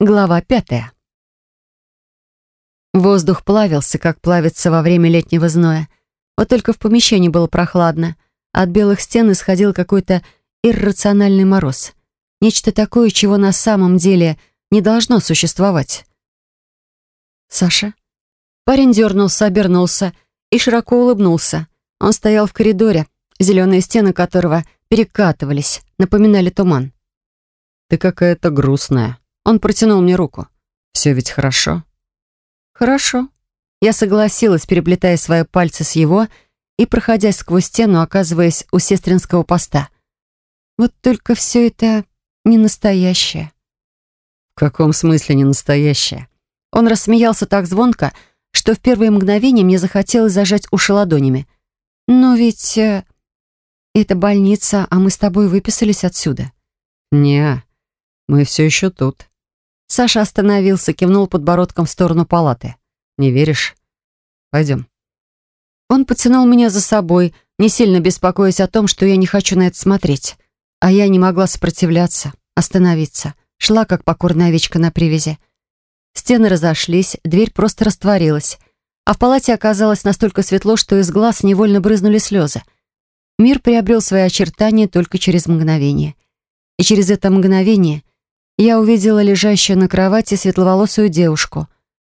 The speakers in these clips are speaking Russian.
Глава пятая. Воздух плавился, как плавится во время летнего зноя. Вот только в помещении было прохладно. От белых стен исходил какой-то иррациональный мороз. Нечто такое, чего на самом деле не должно существовать. «Саша?» Парень дернулся, обернулся и широко улыбнулся. Он стоял в коридоре, зеленые стены которого перекатывались, напоминали туман. «Ты какая-то грустная», он протянул мне руку. «Все ведь хорошо?» «Хорошо». Я согласилась, переплетая свои пальцы с его и, проходя сквозь стену, оказываясь у сестринского поста. Вот только все это не настоящее. «В каком смысле не настоящее?» Он рассмеялся так звонко, что в первые мгновения мне захотелось зажать уши ладонями. «Но ведь... Э, это больница, а мы с тобой выписались отсюда». «Не, мы все еще тут». Саша остановился, кивнул подбородком в сторону палаты. «Не веришь? Пойдем». Он потянул меня за собой, не сильно беспокоясь о том, что я не хочу на это смотреть. А я не могла сопротивляться, остановиться. Шла, как покорная овечка на привязи. Стены разошлись, дверь просто растворилась. А в палате оказалось настолько светло, что из глаз невольно брызнули слезы. Мир приобрел свои очертания только через мгновение. И через это мгновение я увидела лежащую на кровати светловолосую девушку.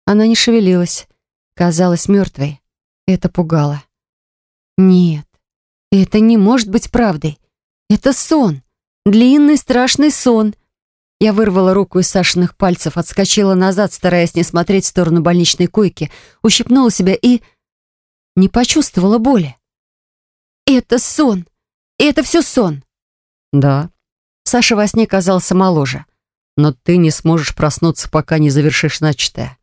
Она не шевелилась, казалась мертвой. Это пугало. Нет, это не может быть правдой. Это сон. Длинный страшный сон. Я вырвала руку из Сашиных пальцев, отскочила назад, стараясь не смотреть в сторону больничной койки, ущипнула себя и... не почувствовала боли. «Это сон! Это все сон!» «Да». Саша во сне казался моложе но ты не сможешь проснуться, пока не завершишь начатое».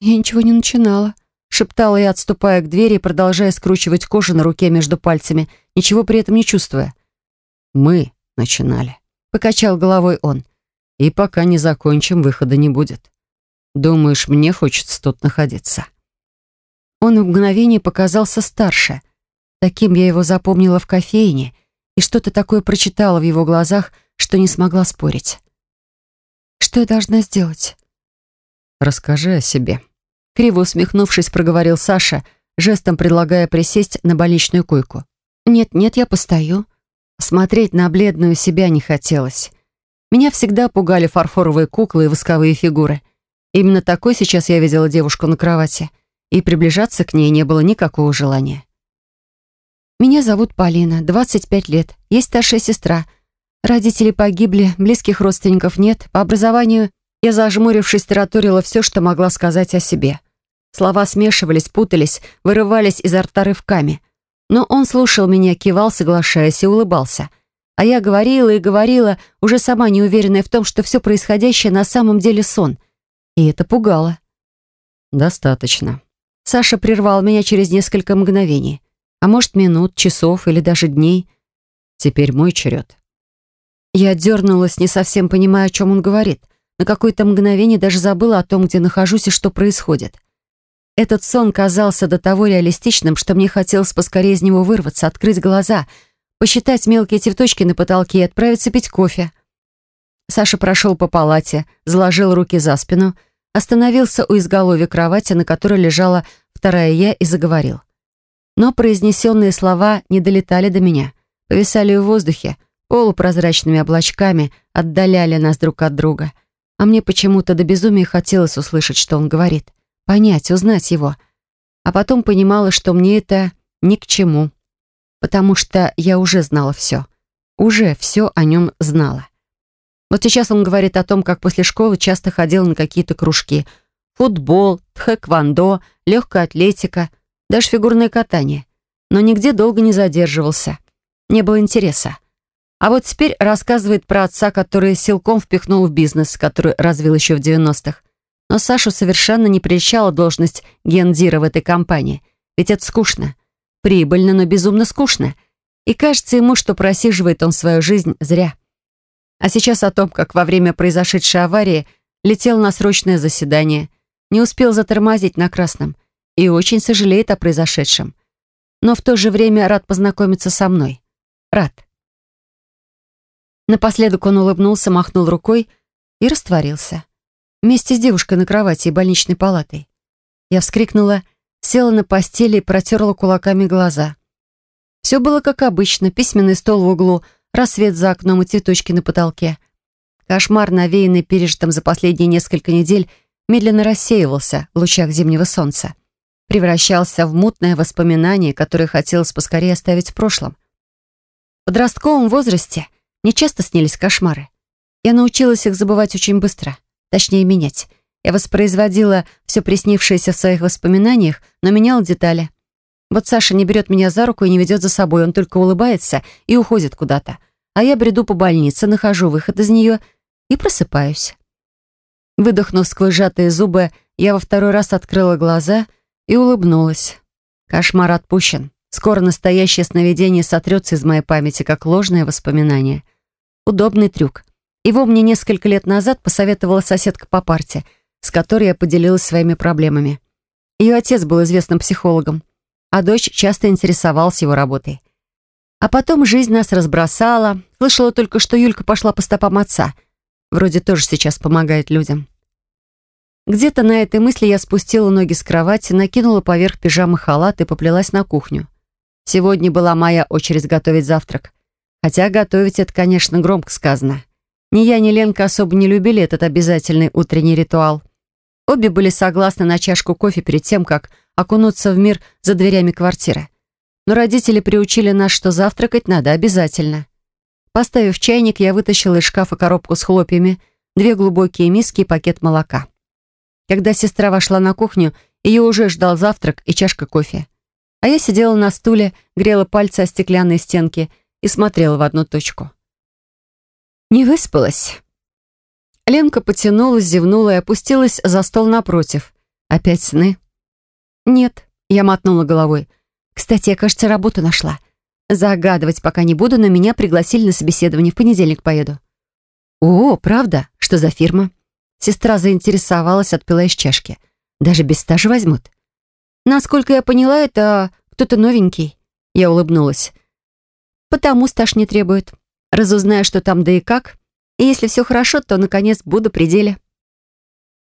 «Я ничего не начинала», — шептала я, отступая к двери и продолжая скручивать кожу на руке между пальцами, ничего при этом не чувствуя. «Мы начинали», — покачал головой он. «И пока не закончим, выхода не будет. Думаешь, мне хочется тут находиться?» Он в мгновение показался старше. Таким я его запомнила в кофейне, и что-то такое прочитала в его глазах, что не смогла спорить. Что я должна сделать?» «Расскажи о себе», — криво усмехнувшись, проговорил Саша, жестом предлагая присесть на больничную койку. «Нет-нет, я постою». Смотреть на бледную себя не хотелось. Меня всегда пугали фарфоровые куклы и восковые фигуры. Именно такой сейчас я видела девушку на кровати, и приближаться к ней не было никакого желания. «Меня зовут Полина, 25 лет, есть старшая сестра, Родители погибли, близких родственников нет. По образованию я, зажмурившись, тараторила все, что могла сказать о себе. Слова смешивались, путались, вырывались изо рта рывками. Но он слушал меня, кивал, соглашаясь, и улыбался. А я говорила и говорила, уже сама неуверенная в том, что все происходящее на самом деле сон. И это пугало. «Достаточно». Саша прервал меня через несколько мгновений. А может, минут, часов или даже дней. «Теперь мой черед». Я дернулась, не совсем понимая, о чем он говорит. На какое-то мгновение даже забыла о том, где нахожусь и что происходит. Этот сон казался до того реалистичным, что мне хотелось поскорее из него вырваться, открыть глаза, посчитать мелкие цветочки на потолке и отправиться пить кофе. Саша прошел по палате, заложил руки за спину, остановился у изголовья кровати, на которой лежала вторая я, и заговорил. Но произнесенные слова не долетали до меня, повисали в воздухе, полупрозрачными облачками отдаляли нас друг от друга. А мне почему-то до безумия хотелось услышать, что он говорит. Понять, узнать его. А потом понимала, что мне это ни к чему. Потому что я уже знала все. Уже все о нем знала. Вот сейчас он говорит о том, как после школы часто ходил на какие-то кружки. Футбол, тхэквондо, легкая атлетика, даже фигурное катание. Но нигде долго не задерживался. Не было интереса. А вот теперь рассказывает про отца, который силком впихнул в бизнес, который развил еще в 90-х. Но Сашу совершенно не прельщала должность гендира в этой компании. Ведь это скучно. Прибыльно, но безумно скучно. И кажется ему, что просиживает он свою жизнь зря. А сейчас о том, как во время произошедшей аварии летел на срочное заседание, не успел затормозить на красном и очень сожалеет о произошедшем. Но в то же время рад познакомиться со мной. Рад. Напоследок он улыбнулся, махнул рукой и растворился. Вместе с девушкой на кровати и больничной палатой. Я вскрикнула, села на постели и протерла кулаками глаза. Все было как обычно. Письменный стол в углу, рассвет за окном и цветочки на потолке. Кошмар, навеянный пережитым за последние несколько недель, медленно рассеивался в лучах зимнего солнца. Превращался в мутное воспоминание, которое хотелось поскорее оставить в прошлом. В подростковом возрасте мне часто снились кошмары. Я научилась их забывать очень быстро, точнее менять. Я воспроизводила все приснившееся в своих воспоминаниях, но меняла детали. Вот Саша не берет меня за руку и не ведет за собой, он только улыбается и уходит куда-то. А я бреду по больнице, нахожу выход из нее и просыпаюсь. Выдохнув сквозь сжатые зубы, я во второй раз открыла глаза и улыбнулась. Кошмар отпущен. Скоро настоящее сновидение сотрется из моей памяти, как ложное воспоминание. Удобный трюк. Его мне несколько лет назад посоветовала соседка по парте, с которой я поделилась своими проблемами. Ее отец был известным психологом, а дочь часто интересовалась его работой. А потом жизнь нас разбросала. Слышала только, что Юлька пошла по стопам отца. Вроде тоже сейчас помогает людям. Где-то на этой мысли я спустила ноги с кровати, накинула поверх пижамы халат и поплелась на кухню. Сегодня была моя очередь готовить завтрак. Хотя готовить это, конечно, громко сказано. Ни я, ни Ленка особо не любили этот обязательный утренний ритуал. Обе были согласны на чашку кофе перед тем, как окунуться в мир за дверями квартиры. Но родители приучили нас, что завтракать надо обязательно. Поставив чайник, я вытащила из шкафа коробку с хлопьями, две глубокие миски и пакет молока. Когда сестра вошла на кухню, ее уже ждал завтрак и чашка кофе а я сидела на стуле, грела пальцы о стеклянные стенки и смотрела в одну точку. Не выспалась. Ленка потянулась, зевнула и опустилась за стол напротив. Опять сны? Нет, я мотнула головой. Кстати, я, кажется, работу нашла. Загадывать пока не буду, но меня пригласили на собеседование. В понедельник поеду. О, правда? Что за фирма? Сестра заинтересовалась, отпила из чашки. Даже без стажа возьмут. Насколько я поняла, это кто-то новенький. Я улыбнулась. Потому стаж не требует. Разузнаю, что там да и как. И если все хорошо, то, наконец, буду при деле.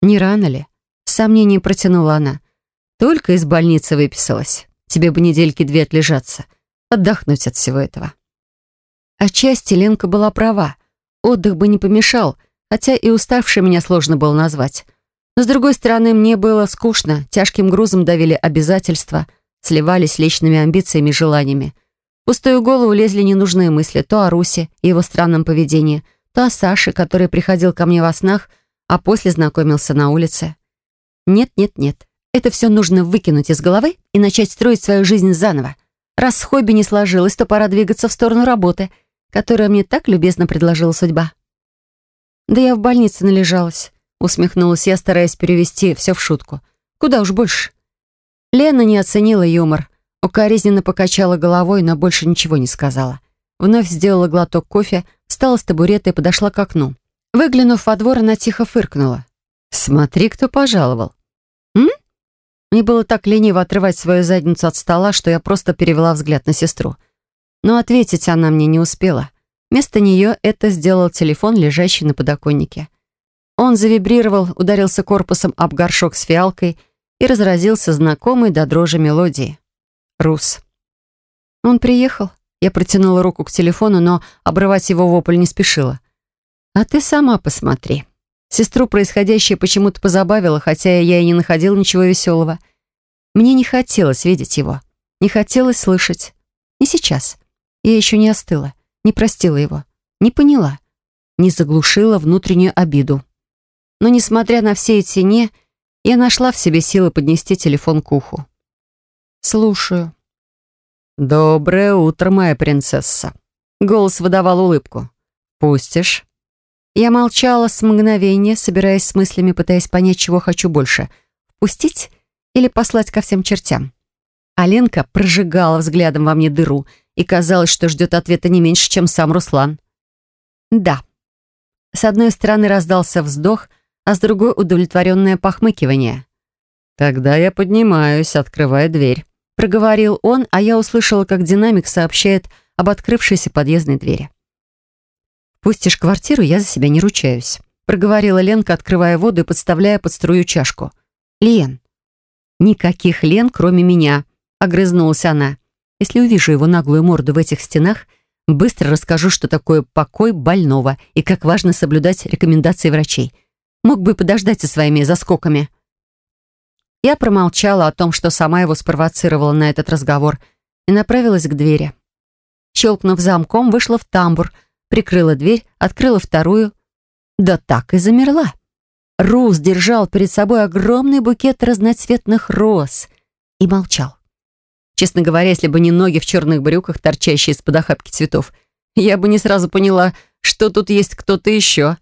Не рано ли? С сомнением протянула она. Только из больницы выписалась. Тебе бы недельки две отлежаться. Отдохнуть от всего этого. Отчасти Ленка была права. Отдых бы не помешал, хотя и уставшей меня сложно было назвать. Но, с другой стороны, мне было скучно, тяжким грузом давили обязательства, сливались личными амбициями и желаниями. Пустую голову лезли ненужные мысли то о Русе и его странном поведении, то о Саше, который приходил ко мне во снах, а после знакомился на улице. Нет, нет, нет. Это все нужно выкинуть из головы и начать строить свою жизнь заново. Раз хобби не сложилось, то пора двигаться в сторону работы, которую мне так любезно предложила судьба. Да я в больнице належалась. Усмехнулась я, стараясь перевести все в шутку. Куда уж больше. Лена не оценила юмор. Укоризненно покачала головой, но больше ничего не сказала. Вновь сделала глоток кофе, встала с табурета и подошла к окну. Выглянув во двор, она тихо фыркнула. «Смотри, кто пожаловал». «М?» Мне было так лениво отрывать свою задницу от стола, что я просто перевела взгляд на сестру. Но ответить она мне не успела. Вместо нее это сделал телефон, лежащий на подоконнике. Он завибрировал, ударился корпусом об горшок с фиалкой и разразился знакомой до дрожи мелодии. Рус. Он приехал. Я протянула руку к телефону, но обрывать его вопль не спешила. «А ты сама посмотри». Сестру происходящее почему-то позабавило, хотя я и не находила ничего веселого. Мне не хотелось видеть его. Не хотелось слышать. Не сейчас. Я еще не остыла, не простила его, не поняла, не заглушила внутреннюю обиду. Но, несмотря на все эти «не», я нашла в себе силы поднести телефон к уху. «Слушаю». «Доброе утро, моя принцесса». Голос выдавал улыбку. «Пустишь?» Я молчала с мгновения, собираясь с мыслями, пытаясь понять, чего хочу больше. Пустить или послать ко всем чертям? Аленка прожигала взглядом во мне дыру, и казалось, что ждет ответа не меньше, чем сам Руслан. «Да». С одной стороны раздался вздох — а с другой удовлетворенное похмыкивание. «Тогда я поднимаюсь, открывая дверь», — проговорил он, а я услышала, как динамик сообщает об открывшейся подъездной двери. «Пустишь квартиру, я за себя не ручаюсь», проговорила Ленка, открывая воду и подставляя под струю чашку. «Лен». «Никаких Лен, кроме меня», — огрызнулась она. «Если увижу его наглую морду в этих стенах, быстро расскажу, что такое покой больного и как важно соблюдать рекомендации врачей. Мог бы подождать со своими заскоками». Я промолчала о том, что сама его спровоцировала на этот разговор, и направилась к двери. Щелкнув замком, вышла в тамбур, прикрыла дверь, открыла вторую. Да так и замерла. Рус держал перед собой огромный букет разноцветных роз и молчал. Честно говоря, если бы не ноги в черных брюках, торчащие из-под охапки цветов, я бы не сразу поняла, что тут есть кто-то еще.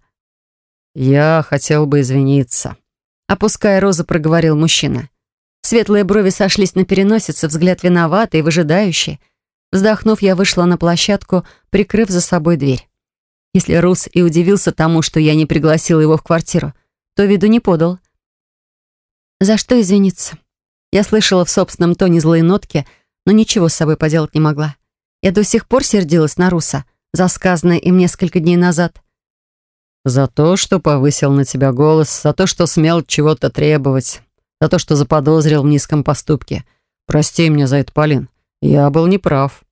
«Я хотел бы извиниться», — опуская розу, проговорил мужчина. Светлые брови сошлись на переносице, взгляд виноватый и выжидающий. Вздохнув, я вышла на площадку, прикрыв за собой дверь. Если Рус и удивился тому, что я не пригласила его в квартиру, то виду не подал. За что извиниться? Я слышала в собственном тоне злые нотки, но ничего с собой поделать не могла. Я до сих пор сердилась на Руса за сказанное им несколько дней назад. «За то, что повысил на тебя голос, за то, что смел чего-то требовать, за то, что заподозрил в низком поступке. Прости меня за это, Полин. Я был неправ».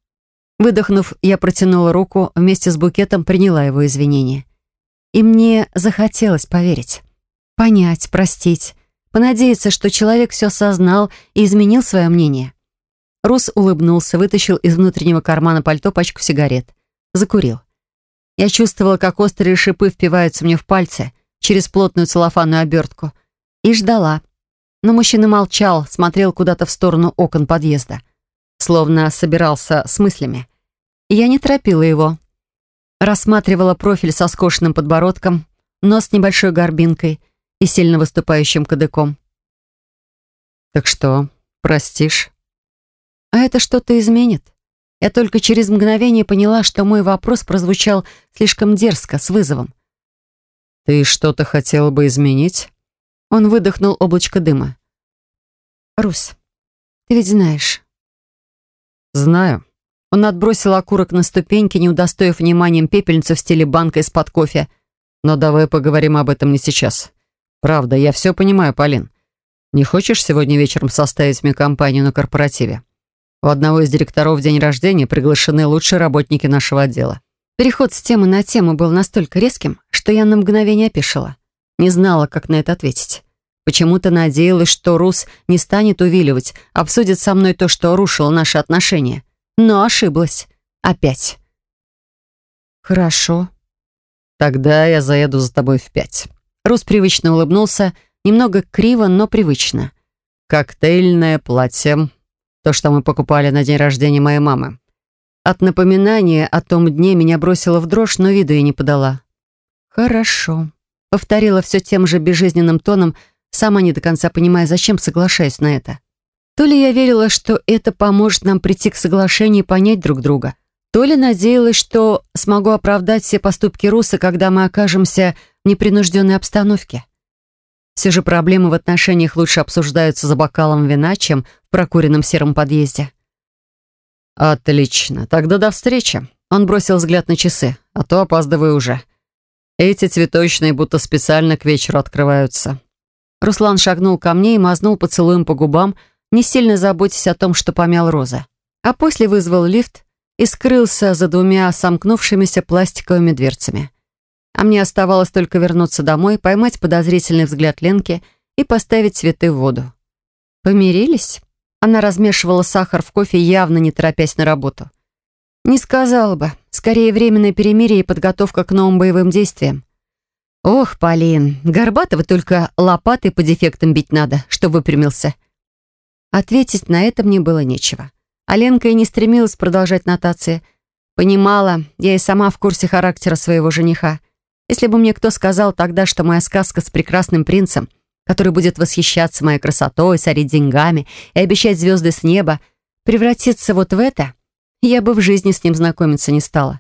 Выдохнув, я протянула руку, вместе с букетом приняла его извинения. И мне захотелось поверить. Понять, простить. Понадеяться, что человек все осознал и изменил свое мнение. Рус улыбнулся, вытащил из внутреннего кармана пальто пачку сигарет. Закурил. Я чувствовала, как острые шипы впиваются мне в пальцы через плотную целлофанную обертку. И ждала. Но мужчина молчал, смотрел куда-то в сторону окон подъезда словно собирался с мыслями. Я не торопила его. Рассматривала профиль со скошенным подбородком, нос с небольшой горбинкой и сильно выступающим кадыком. «Так что, простишь?» «А это что-то изменит?» Я только через мгновение поняла, что мой вопрос прозвучал слишком дерзко, с вызовом. «Ты что-то хотела бы изменить?» Он выдохнул облачко дыма. «Рус, ты ведь знаешь, «Знаю». Он отбросил окурок на ступеньки, не удостоив вниманием пепельницу в стиле банка из-под кофе. «Но давай поговорим об этом не сейчас. Правда, я все понимаю, Полин. Не хочешь сегодня вечером составить мне компанию на корпоративе? У одного из директоров день рождения приглашены лучшие работники нашего отдела». Переход с темы на тему был настолько резким, что я на мгновение опешила. Не знала, как на это ответить. Почему-то надеялась, что Рус не станет увиливать, обсудит со мной то, что рушило наши отношения. Но ошиблась. Опять. «Хорошо. Тогда я заеду за тобой в пять». Рус привычно улыбнулся, немного криво, но привычно. «Коктейльное платье. То, что мы покупали на день рождения моей мамы». От напоминания о том дне меня бросило в дрожь, но виду я не подала. «Хорошо», — повторила все тем же безжизненным тоном, сама не до конца понимая, зачем соглашаюсь на это. То ли я верила, что это поможет нам прийти к соглашению и понять друг друга, то ли надеялась, что смогу оправдать все поступки Руса, когда мы окажемся в непринужденной обстановке. Все же проблемы в отношениях лучше обсуждаются за бокалом вина, чем в прокуренном сером подъезде. «Отлично. Тогда до встречи». Он бросил взгляд на часы, а то опаздываю уже. Эти цветочные будто специально к вечеру открываются. Руслан шагнул ко мне и мазнул поцелуем по губам, не сильно заботясь о том, что помял Роза. А после вызвал лифт и скрылся за двумя сомкнувшимися пластиковыми дверцами. А мне оставалось только вернуться домой, поймать подозрительный взгляд Ленки и поставить цветы в воду. Помирились? Она размешивала сахар в кофе, явно не торопясь на работу. Не сказала бы. Скорее, временное перемирие и подготовка к новым боевым действиям. «Ох, Полин, Горбатова только лопатой по дефектам бить надо, что выпрямился». Ответить на это мне было нечего. Аленка и не стремилась продолжать нотации. Понимала, я и сама в курсе характера своего жениха. Если бы мне кто сказал тогда, что моя сказка с прекрасным принцем, который будет восхищаться моей красотой, сорить деньгами и обещать звезды с неба, превратится вот в это, я бы в жизни с ним знакомиться не стала.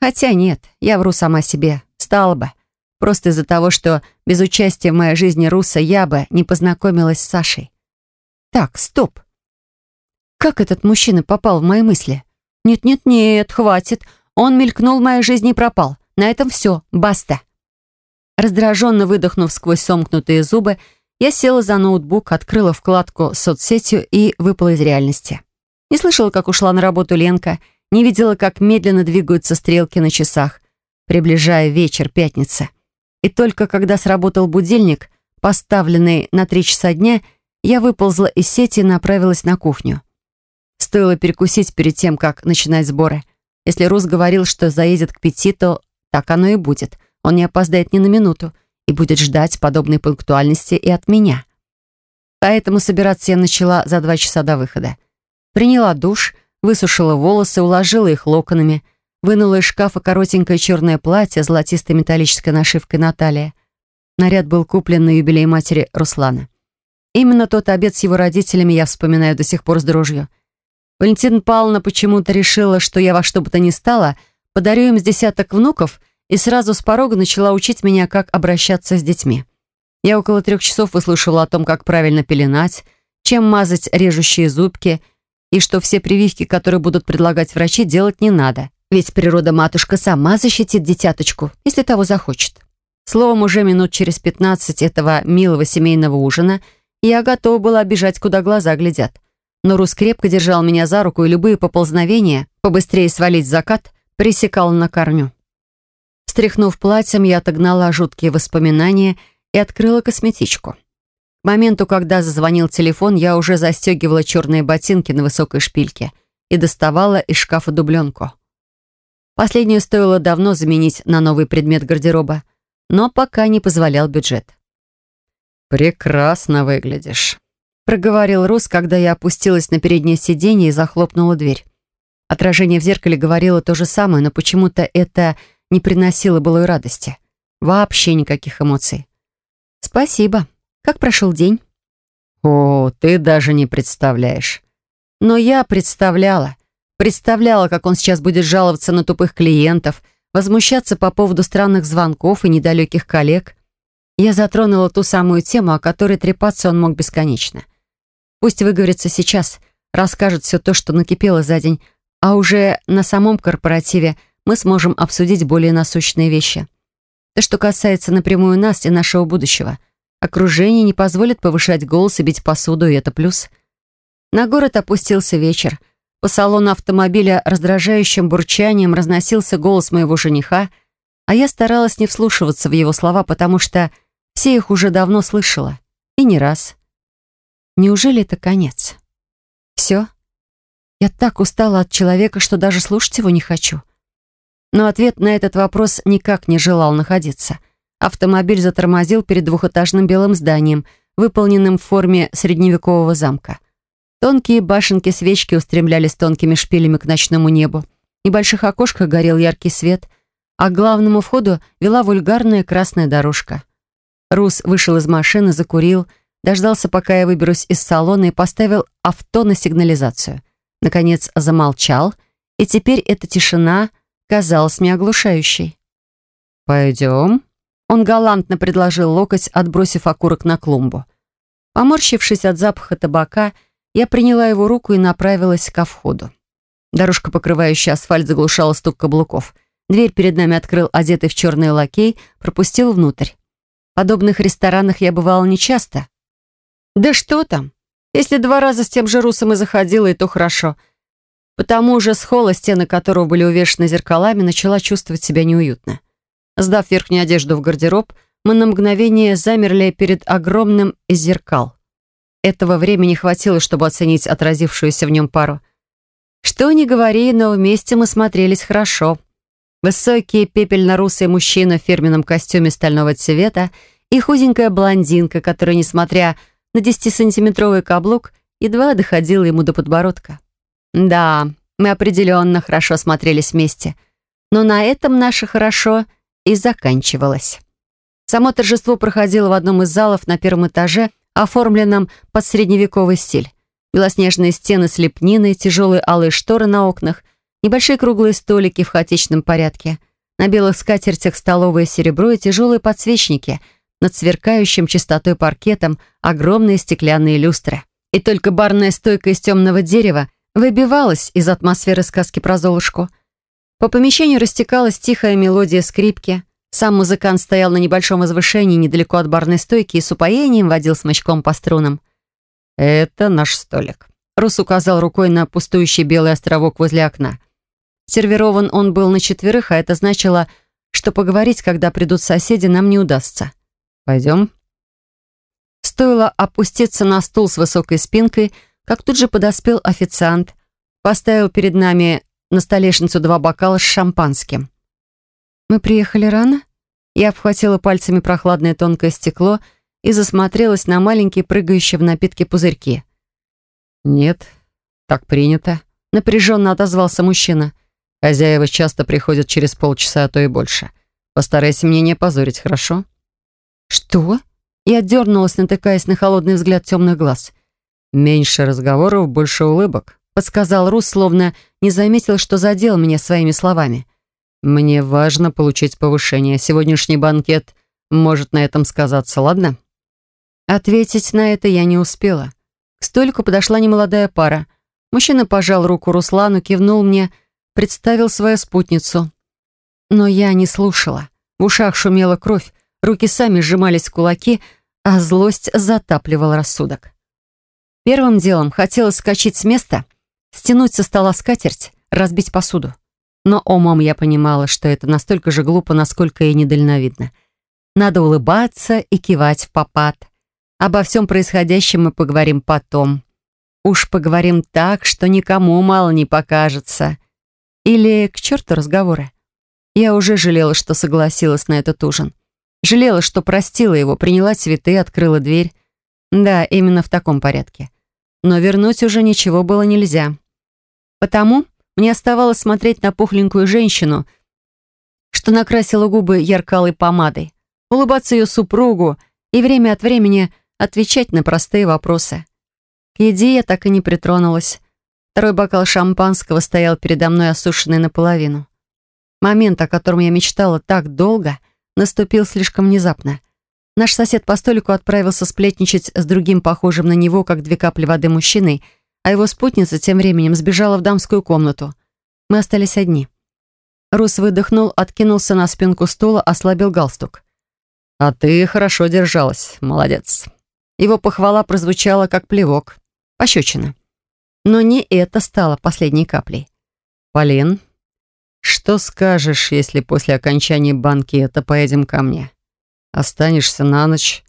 Хотя нет, я вру сама себе, стала бы. Просто из-за того, что без участия в моей жизни Руса я бы не познакомилась с Сашей. Так, стоп. Как этот мужчина попал в мои мысли? Нет-нет-нет, хватит. Он мелькнул в моей жизни и пропал. На этом все, баста. Раздраженно выдохнув сквозь сомкнутые зубы, я села за ноутбук, открыла вкладку с соцсетью и выпала из реальности. Не слышала, как ушла на работу Ленка, не видела, как медленно двигаются стрелки на часах, приближая вечер пятницы. И только когда сработал будильник, поставленный на три часа дня, я выползла из сети и направилась на кухню. Стоило перекусить перед тем, как начинать сборы. Если Рус говорил, что заедет к пяти, то так оно и будет. Он не опоздает ни на минуту и будет ждать подобной пунктуальности и от меня. Поэтому собираться я начала за два часа до выхода. Приняла душ, высушила волосы, уложила их локонами, вынула из шкафа коротенькое черное платье с золотистой металлической нашивкой Наталья. Наряд был куплен на юбилей матери Руслана. Именно тот обед с его родителями я вспоминаю до сих пор с дрожью. Валентина Павловна почему-то решила, что я во что бы то ни стало подарю им с десяток внуков и сразу с порога начала учить меня, как обращаться с детьми. Я около трех часов выслушивала о том, как правильно пеленать, чем мазать режущие зубки и что все прививки, которые будут предлагать врачи, делать не надо. Ведь природа-матушка сама защитит детяточку, если того захочет. Словом, уже минут через пятнадцать этого милого семейного ужина я готова была бежать, куда глаза глядят. Но Рус крепко держал меня за руку, и любые поползновения, побыстрее свалить закат, пресекал на корню. Стряхнув платьем, я отогнала жуткие воспоминания и открыла косметичку. К моменту, когда зазвонил телефон, я уже застегивала черные ботинки на высокой шпильке и доставала из шкафа дубленку. Последнюю стоило давно заменить на новый предмет гардероба, но пока не позволял бюджет. «Прекрасно выглядишь», — проговорил Рус, когда я опустилась на переднее сиденье и захлопнула дверь. Отражение в зеркале говорило то же самое, но почему-то это не приносило былой радости. Вообще никаких эмоций. «Спасибо. Как прошел день?» «О, ты даже не представляешь». Но я представляла. Представляла, как он сейчас будет жаловаться на тупых клиентов, возмущаться по поводу странных звонков и недалеких коллег. Я затронула ту самую тему, о которой трепаться он мог бесконечно. Пусть выговорится сейчас, расскажет все то, что накипело за день, а уже на самом корпоративе мы сможем обсудить более насущные вещи. То, что касается напрямую нас и нашего будущего. Окружение не позволит повышать голос и бить посуду, и это плюс. На город опустился вечер. По салону автомобиля раздражающим бурчанием разносился голос моего жениха, а я старалась не вслушиваться в его слова, потому что все их уже давно слышала. И не раз. Неужели это конец? Все? Я так устала от человека, что даже слушать его не хочу. Но ответ на этот вопрос никак не желал находиться. Автомобиль затормозил перед двухэтажным белым зданием, выполненным в форме средневекового замка. Тонкие башенки-свечки устремлялись тонкими шпилями к ночному небу. В небольших окошках горел яркий свет, а к главному входу вела вульгарная красная дорожка. Рус вышел из машины, закурил, дождался, пока я выберусь из салона и поставил авто на сигнализацию. Наконец замолчал, и теперь эта тишина — казалась мне оглушающей. «Пойдем?» Он галантно предложил локоть, отбросив окурок на клумбу. Поморщившись от запаха табака, я приняла его руку и направилась ко входу. Дорожка, покрывающая асфальт, заглушала стук каблуков. Дверь перед нами открыл одетый в черный лакей, пропустил внутрь. В подобных ресторанах я бывала нечасто. Да что там? Если два раза с тем же русом и заходила, и то хорошо — Потому же с холла, стены которого были увешаны зеркалами, начала чувствовать себя неуютно. Сдав верхнюю одежду в гардероб, мы на мгновение замерли перед огромным зеркал. Этого времени хватило, чтобы оценить отразившуюся в нем пару. Что ни говори, но вместе мы смотрелись хорошо. Высокий пепельно-русый мужчина в фирменном костюме стального цвета и худенькая блондинка, которая, несмотря на 10-сантиметровый каблук, едва доходила ему до подбородка. Да, мы определенно хорошо смотрелись вместе. Но на этом наше «хорошо» и заканчивалось. Само торжество проходило в одном из залов на первом этаже, оформленном под средневековый стиль. Белоснежные стены с лепниной, тяжелые алые шторы на окнах, небольшие круглые столики в хаотичном порядке. На белых скатертях столовое серебро и тяжелые подсвечники. Над сверкающим чистотой паркетом огромные стеклянные люстры. И только барная стойка из темного дерева выбивалась из атмосферы сказки про Золушку. По помещению растекалась тихая мелодия скрипки. Сам музыкант стоял на небольшом возвышении недалеко от барной стойки и с упоением водил смычком по струнам. «Это наш столик». Рус указал рукой на пустующий белый островок возле окна. Сервирован он был на четверых, а это значило, что поговорить, когда придут соседи, нам не удастся. «Пойдем?» Стоило опуститься на стул с высокой спинкой, как тут же подоспел официант, поставил перед нами на столешницу два бокала с шампанским. «Мы приехали рано?» Я обхватила пальцами прохладное тонкое стекло и засмотрелась на маленькие прыгающие в напитке пузырьки. «Нет, так принято», — напряженно отозвался мужчина. «Хозяева часто приходят через полчаса, а то и больше. Постарайся мне не опозорить, хорошо?» «Что?» Я дернулась, натыкаясь на холодный взгляд темных глаз. «Меньше разговоров, больше улыбок», — подсказал Рус, словно не заметил, что задел меня своими словами. «Мне важно получить повышение. Сегодняшний банкет может на этом сказаться, ладно?» Ответить на это я не успела. К столику подошла немолодая пара. Мужчина пожал руку Руслану, кивнул мне, представил свою спутницу. Но я не слушала. В ушах шумела кровь, руки сами сжимались в кулаки, а злость затапливала рассудок. Первым делом хотелось скачать с места, стянуть со стола скатерть, разбить посуду. Но умом я понимала, что это настолько же глупо, насколько и недальновидно. Надо улыбаться и кивать в попад. Обо всем происходящем мы поговорим потом. Уж поговорим так, что никому мало не покажется. Или к черту разговоры. Я уже жалела, что согласилась на этот ужин. Жалела, что простила его, приняла цветы, открыла дверь. Да, именно в таком порядке. Но вернуть уже ничего было нельзя. Потому мне оставалось смотреть на пухленькую женщину, что накрасила губы яркалой помадой, улыбаться ее супругу и время от времени отвечать на простые вопросы. К еде я так и не притронулась. Второй бокал шампанского стоял передо мной осушенный наполовину. Момент, о котором я мечтала так долго, наступил слишком внезапно. Наш сосед по столику отправился сплетничать с другим похожим на него, как две капли воды мужчиной, а его спутница тем временем сбежала в дамскую комнату. Мы остались одни. Рус выдохнул, откинулся на спинку стула, ослабил галстук. «А ты хорошо держалась. Молодец». Его похвала прозвучала, как плевок. Пощечина. Но не это стало последней каплей. «Полин, что скажешь, если после окончания банкета поедем ко мне? Останешься на ночь?»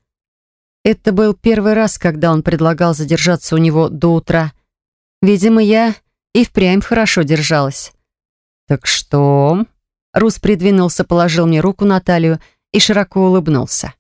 Это был первый раз, когда он предлагал задержаться у него до утра, Видимо, я и впрямь хорошо держалась. «Так что?» Рус придвинулся, положил мне руку на талию и широко улыбнулся.